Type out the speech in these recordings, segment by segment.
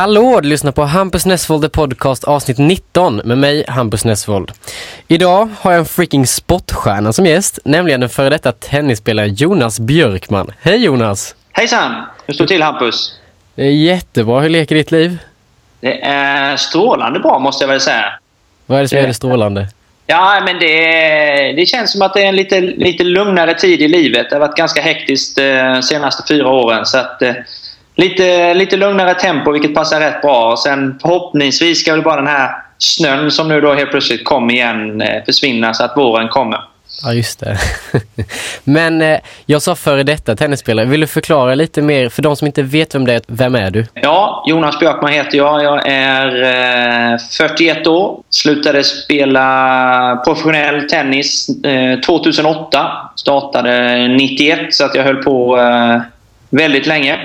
Hallå, du lyssnar på Hampus Nessvold The Podcast avsnitt 19 med mig, Hampus Nessvold. Idag har jag en freaking sportstjärna som gäst, nämligen den före detta tennisspelaren Jonas Björkman. Hej Jonas! Hejsan! Hur står det till Hampus? Det är jättebra. Hur leker ditt liv? Det är strålande bra måste jag väl säga. Vad är det som är det strålande? Ja, men det, det känns som att det är en lite, lite lugnare tid i livet. Det har varit ganska hektiskt de senaste fyra åren. Så att, eh, lite, lite lugnare tempo, vilket passar rätt bra. Och sen förhoppningsvis ska väl bara den här snön som nu då helt plötsligt kom igen eh, försvinna så att våren kommer. Ja, just det. Men eh, jag sa före detta tennisspelare. Vill du förklara lite mer för de som inte vet vem det är? Vem är du? Ja, Jonas Björkman heter jag. Jag är eh, 41 år. Slutade spela professionell tennis eh, 2008. Startade 91, så att jag höll på eh, väldigt länge.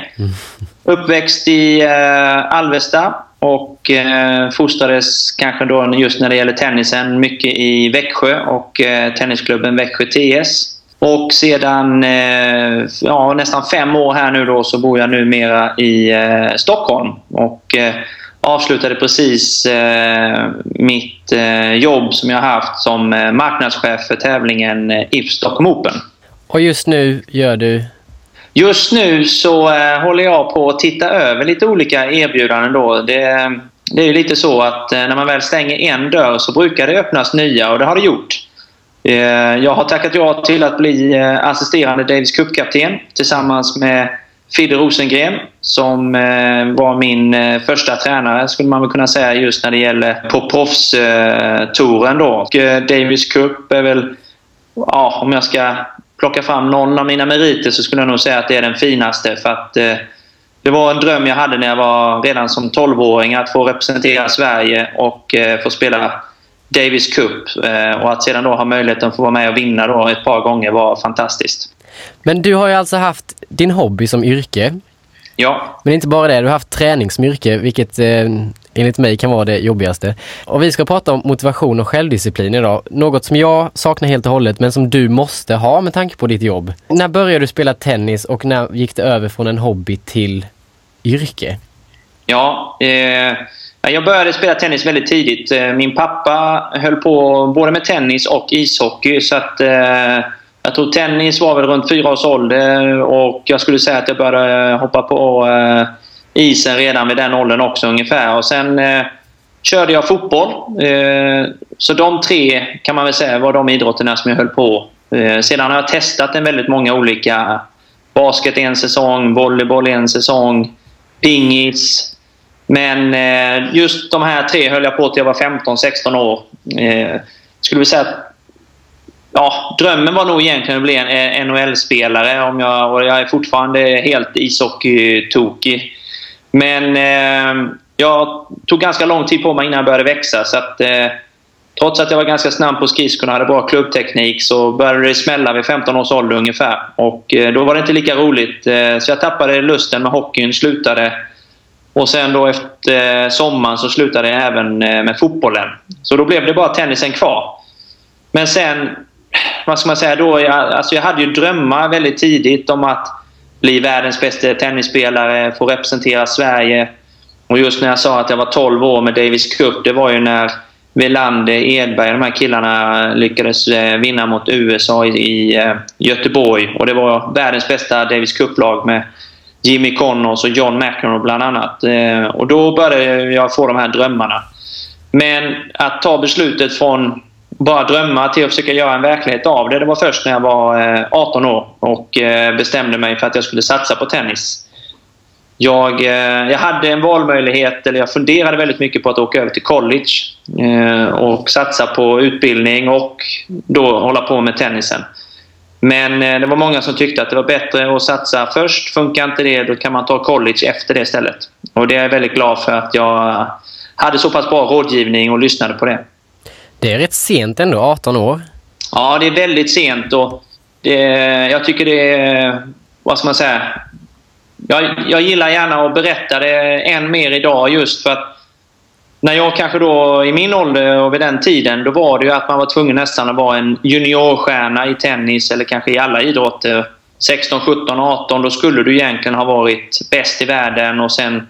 Uppväxt i eh, Alvesta och eh, fostrades kanske då just när det gäller tennisen mycket i Växjö och eh, tennisklubben Växjö TS. Och sedan eh, ja, nästan fem år här nu då så bor jag numera i eh, Stockholm. Och eh, avslutade precis eh, mitt eh, jobb som jag haft som marknadschef för tävlingen eh, IF Stockholm Open. Och just nu gör du... Just nu så eh, håller jag på att titta över lite olika erbjudanden. Då. Det, det är ju lite så att eh, när man väl stänger en dörr så brukar det öppnas nya och det har det gjort. Eh, jag har tackat ja till att bli eh, assisterande Davis Cup-kapten tillsammans med Fidde Rosengren som eh, var min eh, första tränare skulle man väl kunna säga just när det gäller på proffstouren eh, då. Och, eh, Davis Cup är väl, ja, om jag ska plocka fram någon av mina meriter så skulle jag nog säga att det är den finaste för att eh, det var en dröm jag hade när jag var redan som 12-åring att få representera Sverige och eh, få spela Davis Cup. Eh, och att sedan då ha möjligheten att få vara med och vinna då ett par gånger var fantastiskt. Men du har ju alltså haft din hobby som yrke. Ja, Men inte bara det, du har haft träning som yrke, vilket eh, enligt mig kan vara det jobbigaste. Och vi ska prata om motivation och självdisciplin idag. Något som jag saknar helt och hållet, men som du måste ha med tanke på ditt jobb. När började du spela tennis och när gick det över från en hobby till yrke? Ja, eh, jag började spela tennis väldigt tidigt. Eh, min pappa höll på både med tennis och ishockey. Så att, eh, jag tror tennis var väl runt fyra års ålder och jag skulle säga att jag började hoppa på eh, isen redan vid den åldern också ungefär. Och sen eh, körde jag fotboll. Eh, så de tre kan man väl säga var de idrotterna som jag höll på. Eh, sedan har jag testat en väldigt många olika. Basket en säsong, volleyboll en säsong, pingis. Men eh, just de här tre höll jag på till jag var 15-16 år. Eh, skulle vi säga att ja, drömmen var nog egentligen att bli en eh, NHL-spelare. Om jag, och jag är fortfarande helt ishockey-tokig. Men eh, jag tog ganska lång tid på mig innan jag började växa. Så att, eh, trots att jag var ganska snabb på skridskorna och hade bra klubbteknik så började det smälla vid 15 års ålder ungefär. Och eh, då var det inte lika roligt. Eh, så jag tappade lusten med hockeyn, slutade. Och sen då efter eh, sommaren så slutade jag även eh, med fotbollen. Så då blev det bara tennisen kvar. Men sen, vad ska man säga då? Jag, alltså jag hade ju drömmar väldigt tidigt om att bli världens bästa tennisspelare, få representera Sverige. Och just när jag sa att jag var 12 år med Davis Cup, det var ju när Welander, Edberg, de här killarna lyckades eh, vinna mot USA i, eh, Göteborg. Och det var världens bästa Davis Cup-lag med Jimmy Connors och John McEnroe bland annat. Eh, och då började jag få de här drömmarna. Men att ta beslutet från bara drömma till att försöka göra en verklighet av det, det var först när jag var eh, 18 år och eh, bestämde mig för att jag skulle satsa på tennis. Jag, eh, jag hade en valmöjlighet, eller jag funderade väldigt mycket på att åka över till college och satsa på utbildning och då hålla på med tennisen. Men det var många som tyckte att det var bättre att satsa först. Funkar inte det, då kan man ta college efter det istället. Och det är jag väldigt glad för att jag hade så pass bra rådgivning och lyssnade på det. Det är rätt sent ändå, 18 år. Ja, det är väldigt sent och det, jag tycker det är... Vad ska man säga? Jag, jag gillar gärna att berätta det än mer idag just för att när jag kanske då i min ålder och vid den tiden, då var det ju att man var tvungen nästan att vara en juniorstjärna i tennis eller kanske i alla idrotter 16, 17, 18 då skulle du egentligen ha varit bäst i världen och sen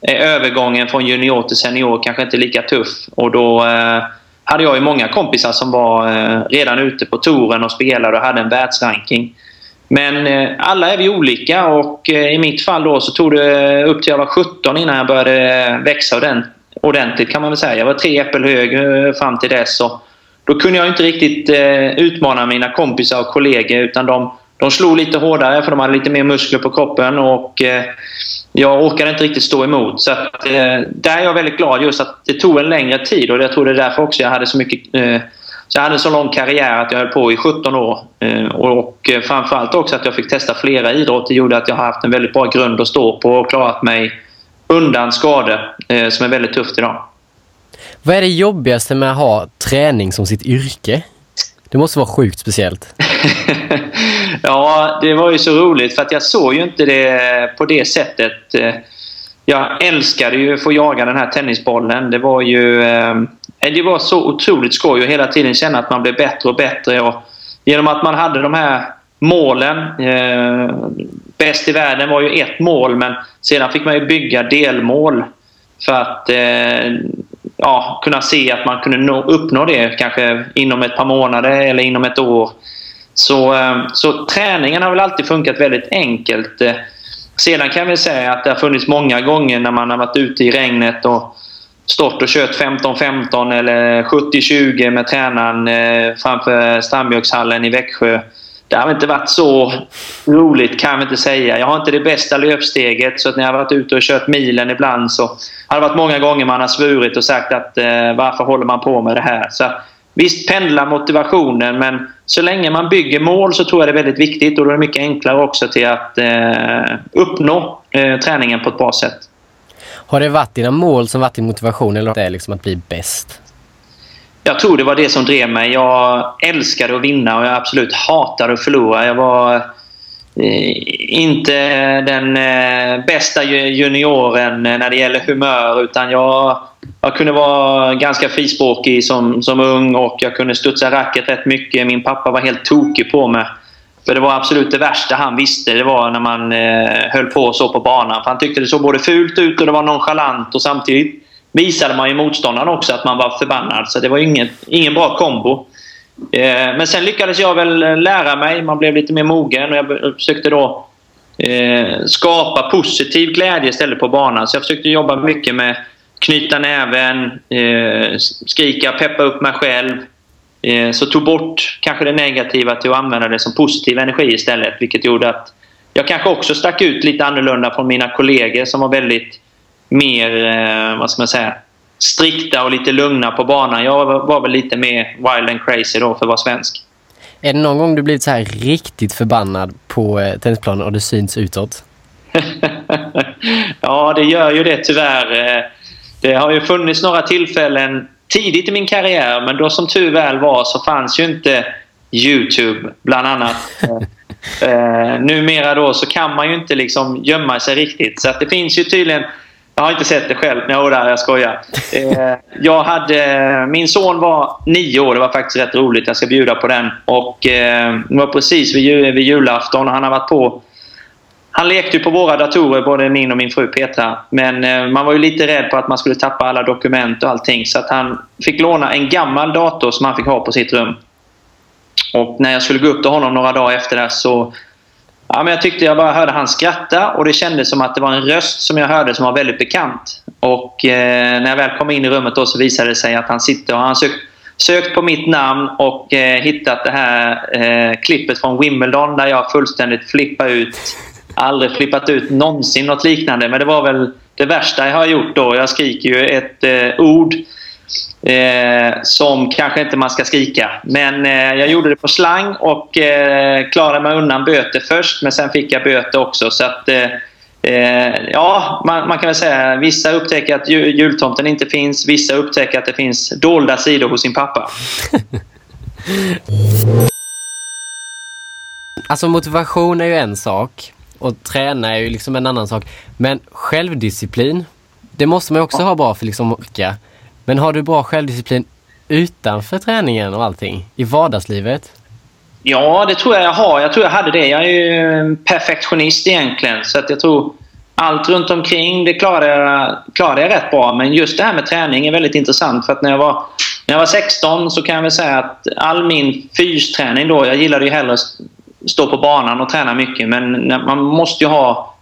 är övergången från junior till senior kanske inte lika tuff. Och då eh, hade jag ju många kompisar som var eh, redan ute på touren och spelade och hade en världsranking. Men eh, alla är vi olika och eh, i mitt fall då så tog det upp till jag var 17 innan jag började växa ordentligt kan man väl säga. Jag var tre äppel hög fram till dess. Och då kunde jag inte riktigt utmana mina kompisar och kollegor utan de, de slog lite hårdare för de hade lite mer muskler på kroppen och eh, jag orkade inte riktigt stå emot. Så att, eh, där är jag väldigt glad just att det tog en längre tid och jag tror det är därför också jag hade så mycket eh, så jag hade en så lång karriär att jag höll på i 17 år. Eh, och framförallt också att jag fick testa flera idrotter gjorde att jag har haft en väldigt bra grund att stå på och klarat mig undan skador som är väldigt tufft idag. Vad är det jobbigaste med att ha träning som sitt yrke? Det måste vara sjukt speciellt. ja, det var ju så roligt för att jag såg ju inte det på det sättet. Jag älskade ju att få jaga den här tennisbollen. Det var ju eh, det var så otroligt skoj att hela tiden känna att man blev bättre och bättre. Och genom att man hade de här målen. Eh, bäst i världen var ju ett mål men sedan fick man ju bygga delmål för att eh, ja, kunna se att man kunde nå, uppnå det kanske inom ett par månader eller inom ett år. Så, eh, så träningen har väl alltid funkat väldigt enkelt. Eh, sedan kan vi säga att det har funnits många gånger när man har varit ute i regnet och stått och kört 15-15 eller 70-20 med tränaren eh, framför Strandbjörkshallen i Växjö. Det har inte varit så roligt kan jag inte säga. Jag har inte det bästa löpsteget så att när jag har varit ute och kört milen ibland så har det varit många gånger man har svurit och sagt att varför håller man på med det här? Så Visst pendlar motivationen men så länge man bygger mål så tror jag det är väldigt viktigt och då är det mycket enklare också till att eh, uppnå eh, träningen på ett bra sätt. Har det varit dina mål som varit din motivation eller är det liksom att bli bäst? Jag tror det var det som drev mig. Jag älskade att vinna och jag absolut hatade att förlora. Jag var Eh, inte den eh, bästa junioren eh, när det gäller humör utan jag, jag kunde vara ganska frispråkig som, som ung och jag kunde studsa racket rätt mycket. Min pappa var helt tokig på mig. För det var absolut det värsta han visste. Det var när man eh, höll på så på banan. För han tyckte det såg både fult ut och det var nonchalant. Och samtidigt visade man ju motståndaren också att man var förbannad. Så det var ingen, ingen bra kombo. Eh, men sen lyckades jag väl eh, lära mig. Man blev lite mer mogen och jag försökte då eh, skapa positiv glädje istället på banan. Så jag försökte jobba mycket med knyta näven, skrika, peppa upp mig själv. Så tog bort kanske det negativa till att använda det som positiv energi istället. Vilket gjorde att jag kanske också stack ut lite annorlunda från mina kollegor som var väldigt mer, vad ska man säga, strikta och lite lugna på banan. Jag var väl lite mer wild and crazy då för att vara svensk. Är det någon gång du blivit så här riktigt förbannad på eh, tennisplanen och det syns utåt? ja, det gör ju det tyvärr. Det har ju funnits några tillfällen tidigt i min karriär, men då som tur väl var så fanns ju inte Youtube bland annat. eh, numera då så kan man ju inte liksom gömma sig riktigt. Så att det finns ju tydligen... Jag har inte sett det själv. Jo, där, jag skojar. Eh, jag hade, min son var nio år. Det var faktiskt rätt roligt. Jag ska bjuda på den. Och eh, Det var precis vid, vid julafton. Han har varit på han lekte ju på våra datorer, både min och min fru Petra. Men eh, man var ju lite rädd på att man skulle tappa alla dokument och allting. Så att han fick låna en gammal dator som han fick ha på sitt rum. Och när jag skulle gå upp till honom några dagar efter det så... Ja, men jag tyckte jag bara hörde han skratta och det kändes som att det var en röst som jag hörde som var väldigt bekant. Och eh, när jag väl kom in i rummet då så visade det sig att han sitter och han sökt, sökt på mitt namn och eh, hittat det här eh, klippet från Wimbledon där jag fullständigt flippade ut aldrig flippat ut någonsin något liknande. Men det var väl det värsta jag har gjort då. Jag skriker ju ett eh, ord eh, som kanske inte man ska skrika. Men eh, jag gjorde det på slang och eh, klarade mig undan böter först. Men sen fick jag böter också. Så att, eh, eh, ja, man, man, kan väl säga vissa upptäcker att jultomten inte finns. Vissa upptäcker att det finns dolda sidor hos sin pappa. Alltså motivation är ju en sak och träna är ju liksom en annan sak. Men självdisciplin, det måste man också ja. ha bra för liksom orka. Men har du bra självdisciplin utanför träningen och allting? I vardagslivet? Ja, det tror jag jag har. Jag tror jag hade det. Jag är ju perfektionist egentligen. Så att jag tror allt runt omkring det klarade jag, klarade jag rätt bra. Men just det här med träning är väldigt intressant. För att när jag var, när jag var 16 så kan jag väl säga att all min fysträning då, jag gillade ju hellre stå på banan och träna mycket. Men man måste ju ha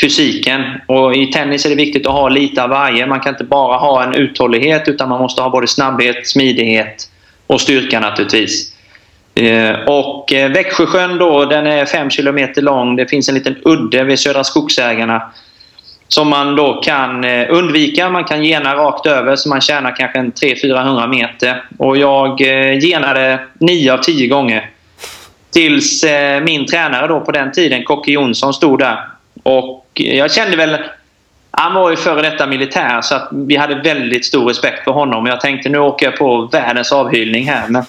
fysiken. Och I tennis är det viktigt att ha lite av varje. Man kan inte bara ha en uthållighet utan man måste ha både snabbhet, smidighet och styrka naturligtvis. Eh, och eh, Växjösjön då, den är 5 km lång. Det finns en liten udde vid Södra Skogsägarna som man då kan eh, undvika. Man kan gena rakt över så man tjänar kanske 300-400 meter. Och jag genade 9 av 10 gånger. Tills min tränare då på den tiden, Kocke Jonsson, stod där. Och jag kände väl... Han var ju före detta militär så att vi hade väldigt stor respekt för honom. Jag tänkte nu åker jag på världens avhyllning här. Men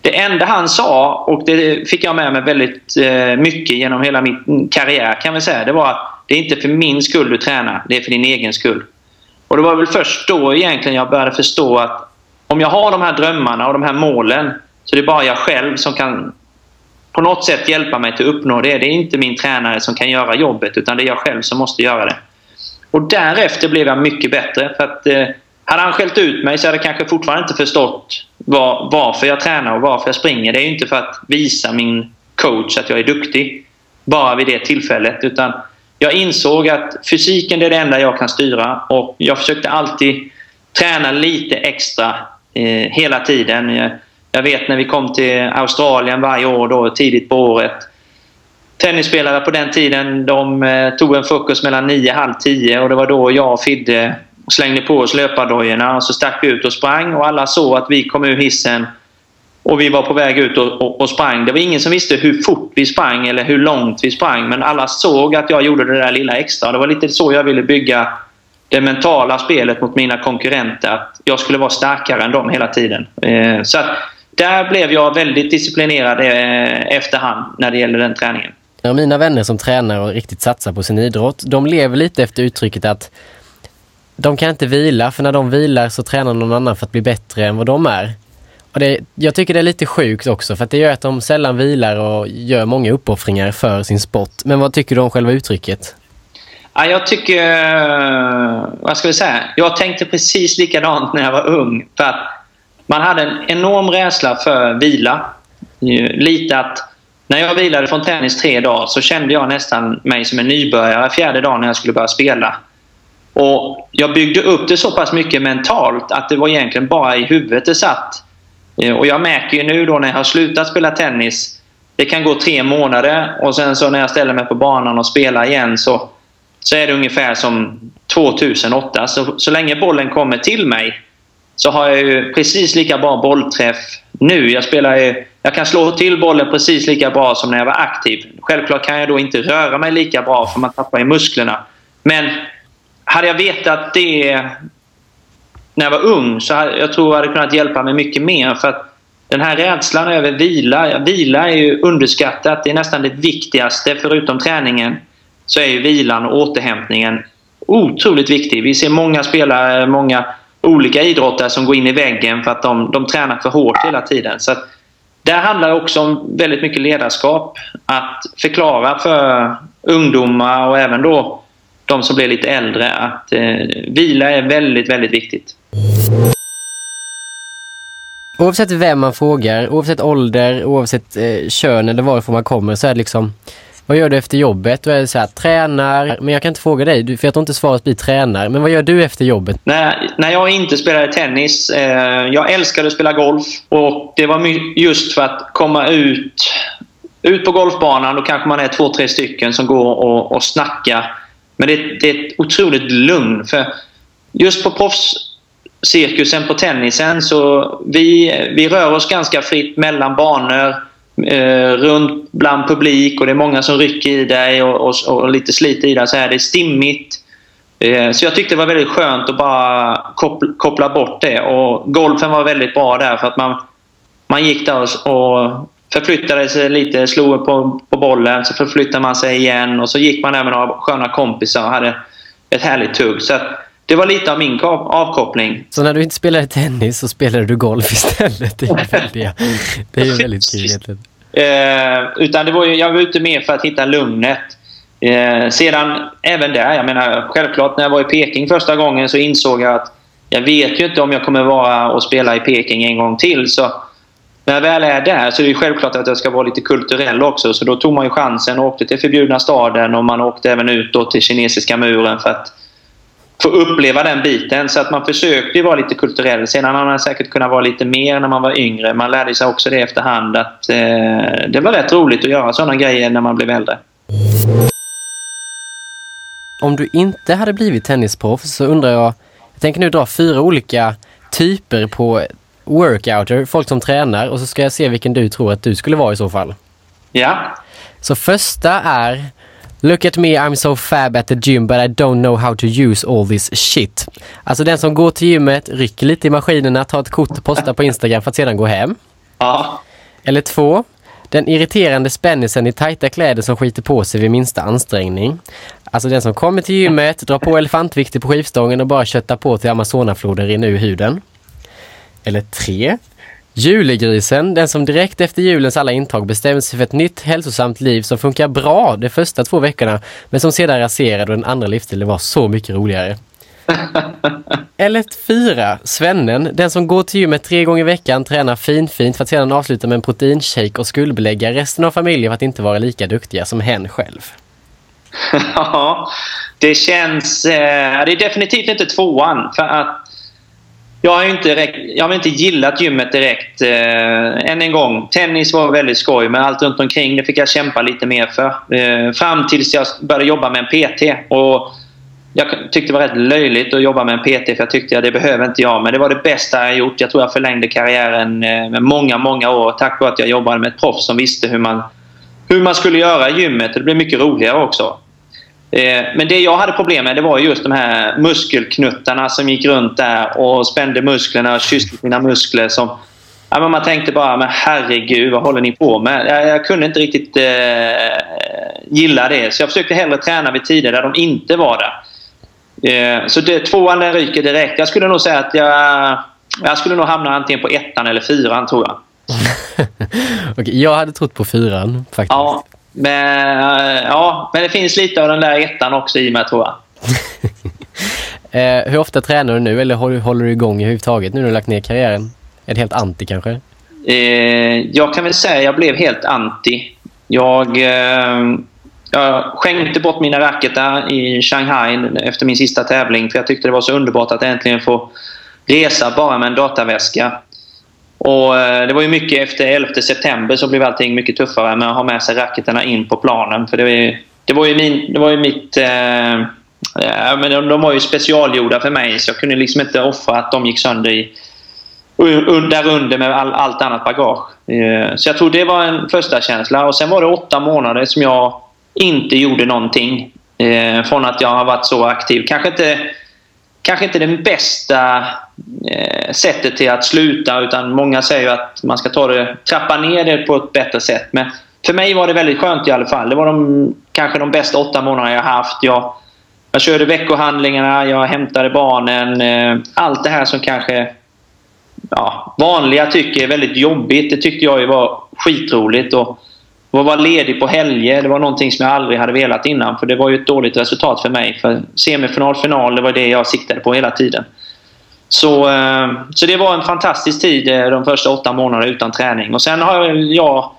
det enda han sa, och det fick jag med mig väldigt eh, mycket genom hela min karriär kan vi säga, det var att det är inte för min skull du tränar, det är för din egen skull. Och det var väl först då egentligen jag började förstå att om jag har de här drömmarna och de här målen så det är bara jag själv som kan på något sätt hjälpa mig till att uppnå det. Det är inte min tränare som kan göra jobbet utan det är jag själv som måste göra det. Och därefter blev jag mycket bättre. För att eh, Hade han skällt ut mig så hade jag kanske fortfarande inte förstått var, varför jag tränar och varför jag springer. Det är inte för att visa min coach att jag är duktig bara vid det tillfället. Utan jag insåg att fysiken är det enda jag kan styra och jag försökte alltid träna lite extra eh, hela tiden. Jag, vet när vi kom till Australien varje år då, tidigt på året. Tennisspelare på den tiden de eh, tog en frukost mellan 9 och halv 10 och det var då jag och Fidde slängde på oss löpardojorna och så stack vi ut och sprang och alla såg att vi kom ur hissen och vi var på väg ut och, och, och, sprang. Det var ingen som visste hur fort vi sprang eller hur långt vi sprang men alla såg att jag gjorde det där lilla extra. Det var lite så jag ville bygga det mentala spelet mot mina konkurrenter. Att jag skulle vara starkare än dem hela tiden. Eh, så att där blev jag väldigt disciplinerad eh, efterhand när det gäller den träningen. Mina vänner som tränar och riktigt satsar på sin idrott, de lever lite efter uttrycket att de kan inte vila, för när de vilar så tränar någon annan för att bli bättre än vad de är. Och det, jag tycker det är lite sjukt också, för att det gör att de sällan vilar och gör många uppoffringar för sin sport. Men vad tycker du om själva uttrycket? Ja, jag tycker... Vad ska vi säga? Jag tänkte precis likadant när jag var ung. För att man hade en enorm rädsla för vila. Eh, lite att när jag vilade från tennis tre dagar så kände jag nästan mig som en nybörjare fjärde dagen när jag skulle börja spela. Och Jag byggde upp det så pass mycket mentalt att det var egentligen bara i huvudet det satt. Eh, och Jag märker ju nu då när jag har slutat spela tennis. Det kan gå tre månader och sen så när jag ställer mig på banan och spelar igen så, så är det ungefär som 2008. Så, så länge bollen kommer till mig så har jag ju precis lika bra bollträff nu. Jag, spelar ju, jag kan slå till bollen precis lika bra som när jag var aktiv. Självklart kan jag då inte röra mig lika bra för man tappar i musklerna. Men hade jag vetat det när jag var ung så hade, jag tror jag hade kunnat hjälpa mig mycket mer. För att den här rädslan över vila, vila är ju underskattat. Det är nästan det viktigaste förutom träningen. Så är ju vilan och återhämtningen otroligt viktig. Vi ser många spelare, många olika idrottare som går in i väggen för att de, de tränar för hårt hela tiden. Så att, där handlar det också om väldigt mycket ledarskap. Att förklara för ungdomar och även då de som blir lite äldre att eh, vila är väldigt, väldigt viktigt. Oavsett vem man frågar, oavsett ålder, oavsett eh, kön eller varifrån man kommer så är det liksom vad gör du efter jobbet? Då är det så här, tränar, men jag kan inte fråga dig, för jag tror inte svaret blir tränar. Men vad gör du efter jobbet? När, när jag inte spelade tennis, eh, jag älskade att spela golf. Och det var just för att komma ut, ut på golfbanan, då kanske man är två, tre stycken som går och, och snackar men det, det är ett otroligt lugn. För just på proffscirkusen på tennisen så vi, vi rör oss ganska fritt mellan banor, eh, runt bland publik och det är många som rycker i dig och, och, och lite sliter i dig. Så här, det är stimmigt. Eh, så jag tyckte det var väldigt skönt att bara koppla, koppla bort det. Och golfen var väldigt bra där för att man, man gick där och, och förflyttade sig lite, slog på, på bollen, så förflyttade man sig igen och så gick man där med några sköna kompisar och hade ett härligt tugg. Så det var lite av min avkoppling. Så när du inte spelade tennis så spelade du golf istället? Det är, väldigt, det är ju väldigt kul. Eh, utan det var ju, jag var ute mer för att hitta lugnet. Eh, sedan även där, jag menar självklart när jag var i Peking första gången så insåg jag att jag vet ju inte om jag kommer vara och spela i Peking en gång till. Så när jag väl är där så är det självklart att jag ska vara lite kulturell också. Så då tog man ju chansen och åkte till förbjudna staden och man åkte även ut till kinesiska muren för att få uppleva den biten. Så att man försökte vara lite kulturell. Sedan hade man säkert kunnat vara lite mer när man var yngre. Man lärde sig också det efterhand att eh, det var rätt roligt att göra sådana grejer när man blev äldre. Om du inte hade blivit tennisproffs så undrar jag, jag tänker nu dra fyra olika typer på workouter, folk som tränar och så ska jag se vilken du tror att du skulle vara i så fall. Ja. Så första är Look at me, I'm so fab at the gym but I don't know how to use all this shit. Alltså den som går till gymmet, rycker lite i maskinerna, tar ett kort och postar på Instagram för att sedan gå hem. Ja. Eller två, den irriterande spännisen i tajta kläder som skiter på sig vid minsta ansträngning. Alltså den som kommer till gymmet, drar på elefantvikter på skivstången och bara köttar på till Amazonafloden rinner ur huden. Eller tre, Julegrisen, den som direkt efter julens alla intag bestämmer sig för ett nytt hälsosamt liv som funkar bra de första två veckorna men som sedan raserade och den andra livsstilen var så mycket roligare. Eller fyra, Svennen, den som går till gymmet tre gånger i veckan, tränar finfint för att sedan avsluta med en proteinshake och skuldbelägga resten av familjen för att inte vara lika duktiga som hen själv. Ja, det känns... Eh, det är definitivt inte tvåan. För att jag har inte, jag har inte gillat gymmet direkt. Eh, än en gång, tennis var väldigt skoj men allt runt omkring det fick jag kämpa lite mer för. Eh, fram tills jag började jobba med en PT. Och jag tyckte det var rätt löjligt att jobba med en PT för jag tyckte att det behöver inte jag. Men det var det bästa jag gjort. Jag tror jag förlängde karriären eh, med många, många år tack vare att jag jobbade med ett proffs som visste hur man, hur man skulle göra i gymmet. Det blev mycket roligare också. Eh, men det jag hade problem med det var just de här muskelknuttarna som gick runt där och spände musklerna och kysste sina muskler. Som, ja, men man tänkte bara, men herregud, vad håller ni på med? Jag, jag kunde inte riktigt eh, gilla det. Så jag försökte hellre träna vid tider där de inte var där. Eh, så det, tvåan den ryker direkt. Jag skulle nog säga att jag, jag skulle nog hamna antingen på ettan eller fyran, tror jag. Okej, jag hade trott på fyran faktiskt. Ja, men, eh, ja, men det finns lite av den där ettan också i mig tror jag. eh, hur ofta tränar du nu eller håller, du igång överhuvudtaget nu när du lagt ner karriären? Är det helt anti kanske? Eh, jag kan väl säga att jag blev helt anti. Jag, jag skänkte bort mina racketar i Shanghai efter min sista tävling för jag tyckte det var så underbart att äntligen få resa bara med en dataväska. Och eh, det var ju mycket efter 11 september så blev allting mycket tuffare med att ha med sig racketarna in på planen. För det var ju, det var ju, min, det var ju mitt... Eh, ja, men de, de var ju specialgjorda för mig så jag kunde liksom inte offra att de gick sönder i, där under med all, allt annat bagage. Eh, så jag tror det var en första känsla. Och sen var det åtta månader som jag inte gjorde någonting. Eh, från att jag har varit så aktiv. Kanske inte, kanske inte det bästa Eh, sättet till att sluta utan många säger ju att man ska ta det, trappa ner det på ett bättre sätt. Men för mig var det väldigt skönt i alla fall. Det var de, kanske de bästa åtta månaderna jag haft. Jag, jag körde veckohandlingarna, jag hämtade barnen. Eh, allt det här som kanske ja, vanliga tycker är väldigt jobbigt. Det tyckte jag ju var skitroligt. Och, att vara ledig på helger, det var någonting som jag aldrig hade velat innan. För det var ju ett dåligt resultat för mig. För semifinal, final, det var det jag siktade på hela tiden. Så, eh, så det var en fantastisk tid eh, de första åtta månaderna utan träning. Och sen har jag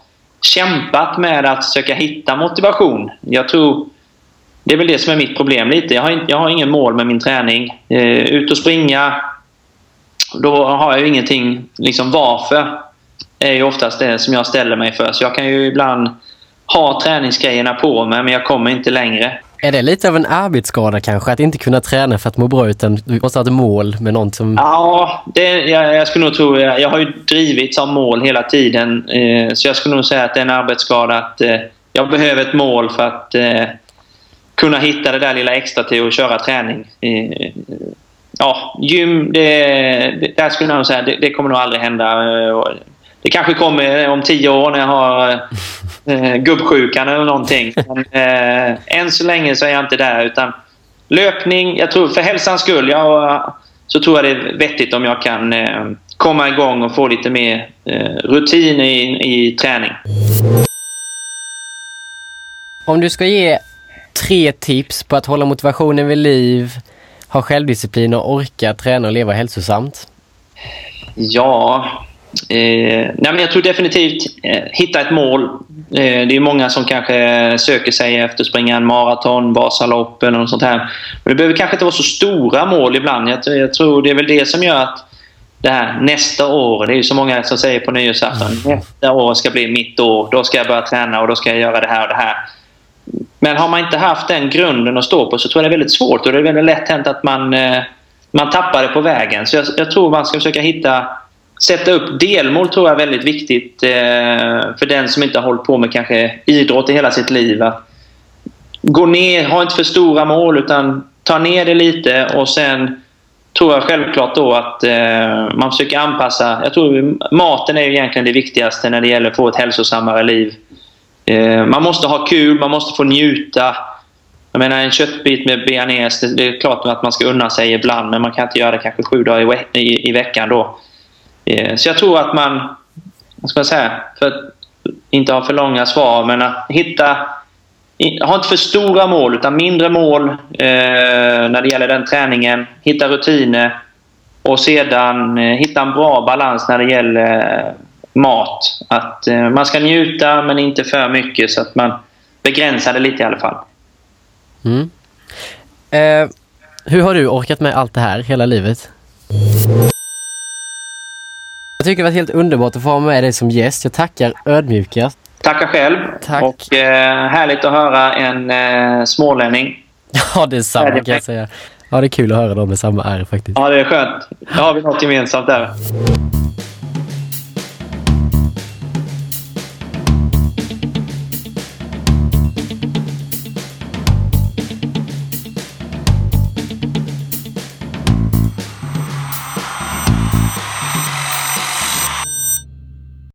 kämpat med att försöka hitta motivation. Jag tror det är väl det som är mitt problem lite. Jag har, jag har ingen mål med min träning. Eh, ut och springa, då har jag ju ingenting. Liksom varför är ju oftast det som jag ställer mig för. Så jag kan ju ibland ha träningsgrejerna på mig men jag kommer inte längre. Är det lite av en arbetsskada kanske? Att inte kunna träna för att må bra utan du måste ha ett mål med något som... Ja, det, jag, jag skulle nog tro... Jag, jag har ju drivit som mål hela tiden. Eh, så jag skulle nog säga att det är en arbetsskada. Att, eh, jag behöver ett mål för att eh, kunna hitta det där lilla extra till att köra träning. Eh, ja, gym, det, det, där skulle jag nog säga, det, det kommer nog aldrig hända. Det kanske kommer om tio år när jag har eh, gubbsjukan eller någonting. Men, eh, än så länge så är jag inte där. utan Löpning, jag tror för hälsans skull, jag, så tror jag det är vettigt om jag kan eh, komma igång och få lite mer eh, rutin i, i träning. Om du ska ge tre tips på att hålla motivationen vid liv, ha självdisciplin och orka träna och leva hälsosamt? Ja, eh, nej men jag tror definitivt eh, hitta ett mål. Eh, det är många som kanske söker sig efter att springa en maraton, Vasalopp eller något sånt här. Men det behöver kanske inte vara så stora mål ibland. Jag, jag tror det är väl det som gör att det här nästa år, det är ju så många som säger på nyårsafton, mm. nästa år ska bli mitt år, då ska jag börja träna och då ska jag göra det här och det här. Men har man inte haft den grunden att stå på så tror jag det är väldigt svårt och det är väldigt lätt hänt att man, eh, man tappar det på vägen. Så jag, jag, tror man ska försöka hitta Sätta upp delmål tror jag är väldigt viktigt eh, för den som inte har hållit på med kanske idrott i hela sitt liv. Att gå ner, ha inte för stora mål utan ta ner det lite och sen tror jag självklart då att eh, man försöker anpassa. Jag tror maten är egentligen det viktigaste när det gäller att få ett hälsosammare liv. Eh, man måste ha kul, man måste få njuta. Jag menar en köttbit med bearnaise, det, det är klart att man ska unna sig ibland men man kan inte göra det kanske sju dagar i, i, i veckan då. Eh, så jag tror att man, vad ska man säga, för att inte ha för långa svar, men att hitta ha inte för stora mål, utan mindre mål eh, när det gäller den träningen. Hitta rutiner och sedan eh, hitta en bra balans när det gäller mat. Att man ska njuta, men inte för mycket så att man begränsar det lite i alla fall. Mm. Eh, hur har du orkat med allt det här hela livet? Jag tycker det var helt underbart att få ha med dig som gäst. Jag tackar ödmjukast. Tackar själv. Tack. Och eh, härligt att höra en eh, smålänning. Ja, det är samma kan jag säga. Ja, det är kul att höra dem med samma R faktiskt. Ja, det är skönt. Då har vi något gemensamt där.